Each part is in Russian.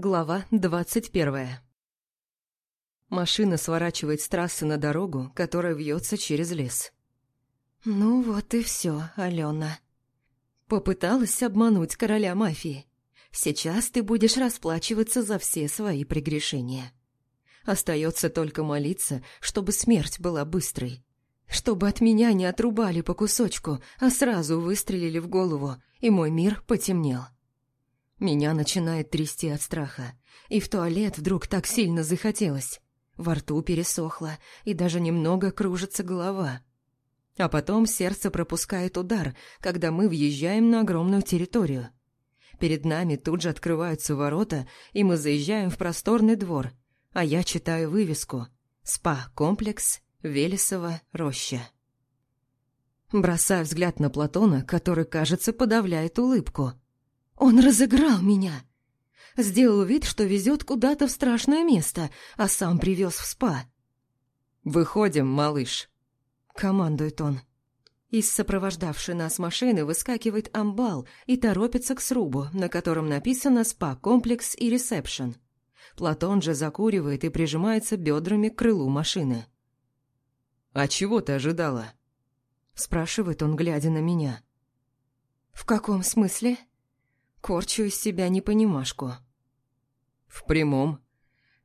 Глава двадцать первая Машина сворачивает с трассы на дорогу, которая вьется через лес. «Ну вот и все, Алена. Попыталась обмануть короля мафии. Сейчас ты будешь расплачиваться за все свои прегрешения. Остается только молиться, чтобы смерть была быстрой. Чтобы от меня не отрубали по кусочку, а сразу выстрелили в голову, и мой мир потемнел». Меня начинает трясти от страха, и в туалет вдруг так сильно захотелось. Во рту пересохло, и даже немного кружится голова. А потом сердце пропускает удар, когда мы въезжаем на огромную территорию. Перед нами тут же открываются ворота, и мы заезжаем в просторный двор, а я читаю вывеску «СПА-комплекс Велесова роща». Бросаю взгляд на Платона, который, кажется, подавляет улыбку – он разыграл меня. Сделал вид, что везет куда-то в страшное место, а сам привез в спа. «Выходим, малыш», — командует он. Из сопровождавшей нас машины выскакивает амбал и торопится к срубу, на котором написано «СПА-комплекс» и «ресепшн». Платон же закуривает и прижимается бедрами к крылу машины. «А чего ты ожидала?» Спрашивает он, глядя на меня. «В каком смысле?» Корчу из себя непонимашку. «В прямом.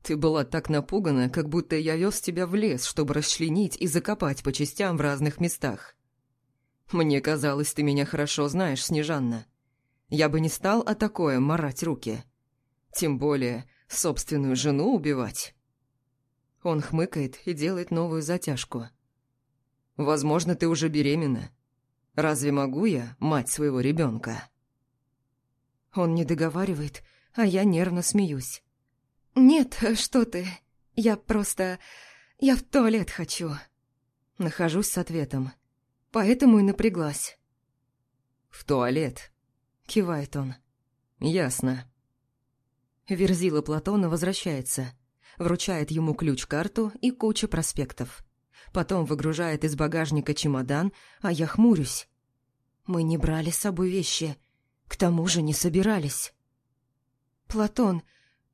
Ты была так напугана, как будто я вез тебя в лес, чтобы расчленить и закопать по частям в разных местах. Мне казалось, ты меня хорошо знаешь, Снежанна. Я бы не стал о такое марать руки. Тем более, собственную жену убивать». Он хмыкает и делает новую затяжку. «Возможно, ты уже беременна. Разве могу я мать своего ребенка?» Он не договаривает, а я нервно смеюсь. «Нет, что ты. Я просто... Я в туалет хочу». Нахожусь с ответом. Поэтому и напряглась. «В туалет?» — кивает он. «Ясно». Верзила Платона возвращается. Вручает ему ключ-карту и кучу проспектов. Потом выгружает из багажника чемодан, а я хмурюсь. Мы не брали с собой вещи, к тому же не собирались. «Платон,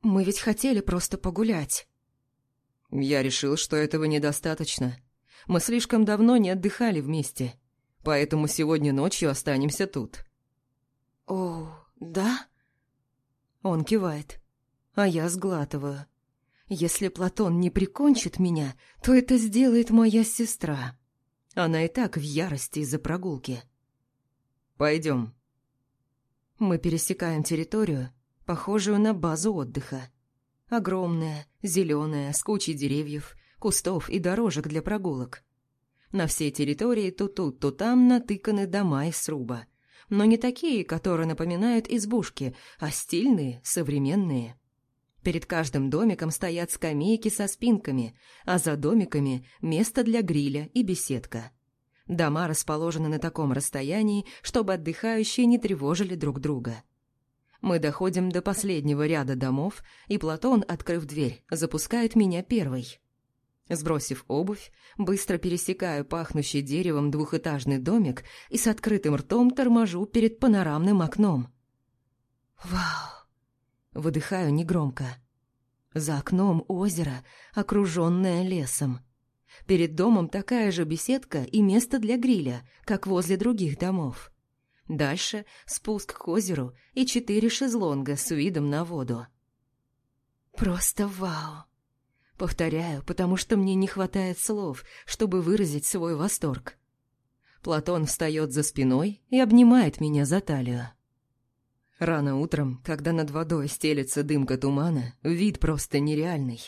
мы ведь хотели просто погулять». «Я решил, что этого недостаточно. Мы слишком давно не отдыхали вместе, поэтому сегодня ночью останемся тут». «О, да?» Он кивает, а я сглатываю. Если Платон не прикончит меня, то это сделает моя сестра. Она и так в ярости из-за прогулки. «Пойдем», мы пересекаем территорию, похожую на базу отдыха. Огромная, зеленая, с кучей деревьев, кустов и дорожек для прогулок. На всей территории то тут, то там натыканы дома из сруба. Но не такие, которые напоминают избушки, а стильные, современные. Перед каждым домиком стоят скамейки со спинками, а за домиками – место для гриля и беседка. Дома расположены на таком расстоянии, чтобы отдыхающие не тревожили друг друга. Мы доходим до последнего ряда домов, и Платон, открыв дверь, запускает меня первой. Сбросив обувь, быстро пересекаю пахнущий деревом двухэтажный домик и с открытым ртом торможу перед панорамным окном. «Вау!» Выдыхаю негромко. За окном озеро, окруженное лесом. Перед домом такая же беседка и место для гриля, как возле других домов. Дальше спуск к озеру и четыре шезлонга с видом на воду. Просто вау! Повторяю, потому что мне не хватает слов, чтобы выразить свой восторг. Платон встает за спиной и обнимает меня за талию. Рано утром, когда над водой стелется дымка тумана, вид просто нереальный.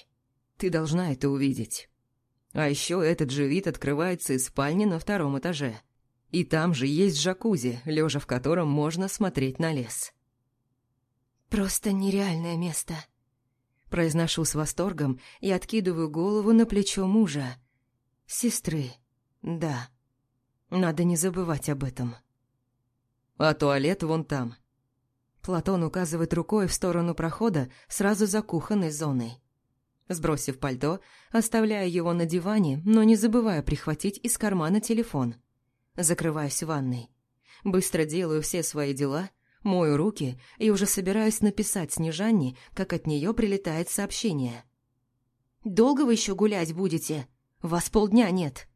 Ты должна это увидеть. А еще этот же вид открывается из спальни на втором этаже. И там же есть джакузи, лежа в котором можно смотреть на лес. «Просто нереальное место», – произношу с восторгом и откидываю голову на плечо мужа. «Сестры, да. Надо не забывать об этом». «А туалет вон там». Платон указывает рукой в сторону прохода сразу за кухонной зоной. Сбросив пальто, оставляю его на диване, но не забываю прихватить из кармана телефон. Закрываюсь в ванной. Быстро делаю все свои дела, Мою руки и уже собираюсь написать Снежанне, как от нее прилетает сообщение. «Долго вы еще гулять будете? Вас полдня нет».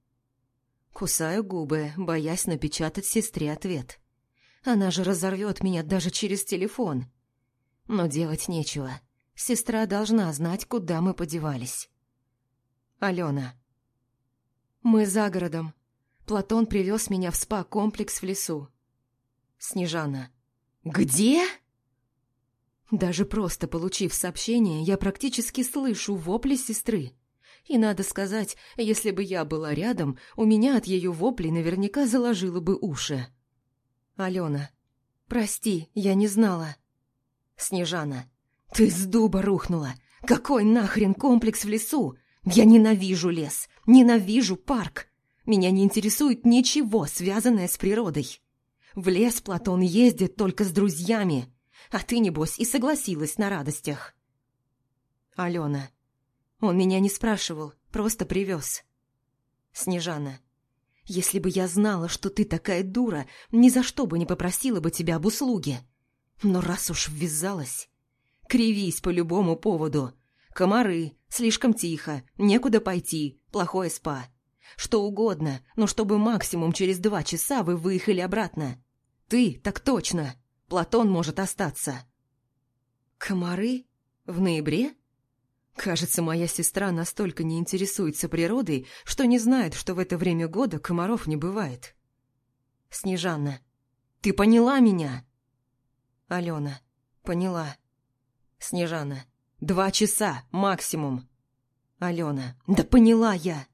Кусаю губы, боясь напечатать сестре ответ. Она же разорвет меня даже через телефон. Но делать нечего. Сестра должна знать, куда мы подевались. Алена. Мы за городом. Платон привез меня в спа-комплекс в лесу. Снежана. «Где?» Даже просто получив сообщение, я практически слышу вопли сестры. И надо сказать, если бы я была рядом, у меня от ее воплей наверняка заложило бы уши. Алена. «Прости, я не знала». Снежана. «Ты с дуба рухнула! Какой нахрен комплекс в лесу? Я ненавижу лес, ненавижу парк. Меня не интересует ничего, связанное с природой. В лес Платон ездит только с друзьями, а ты, небось, и согласилась на радостях». Алена. Он меня не спрашивал, просто привез. Снежана. Если бы я знала, что ты такая дура, ни за что бы не попросила бы тебя об услуге. Но раз уж ввязалась... Кривись по любому поводу. Комары, слишком тихо, некуда пойти, плохое спа. Что угодно, но чтобы максимум через два часа вы выехали обратно. Ты, так точно. Платон может остаться. Комары? В ноябре? Кажется, моя сестра настолько не интересуется природой, что не знает, что в это время года комаров не бывает. Снежанна. Ты поняла меня? Алена. Поняла. Снежана. Два часа, максимум. Алена. Да поняла я.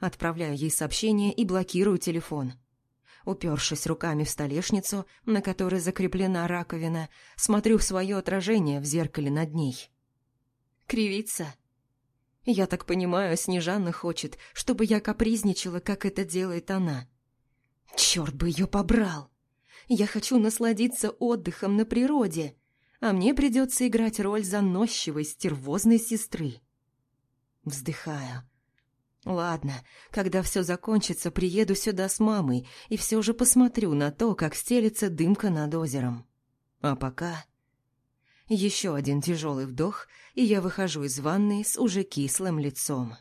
Отправляю ей сообщение и блокирую телефон. Упершись руками в столешницу, на которой закреплена раковина, смотрю в свое отражение в зеркале над ней. Кривится. Я так понимаю, Снежана хочет, чтобы я капризничала, как это делает она. Черт бы ее побрал! Я хочу насладиться отдыхом на природе, а мне придется играть роль заносчивой, стервозной сестры. Вздыхаю. Ладно, когда все закончится, приеду сюда с мамой и все же посмотрю на то, как стелится дымка над озером. А пока... Еще один тяжелый вдох, и я выхожу из ванной с уже кислым лицом.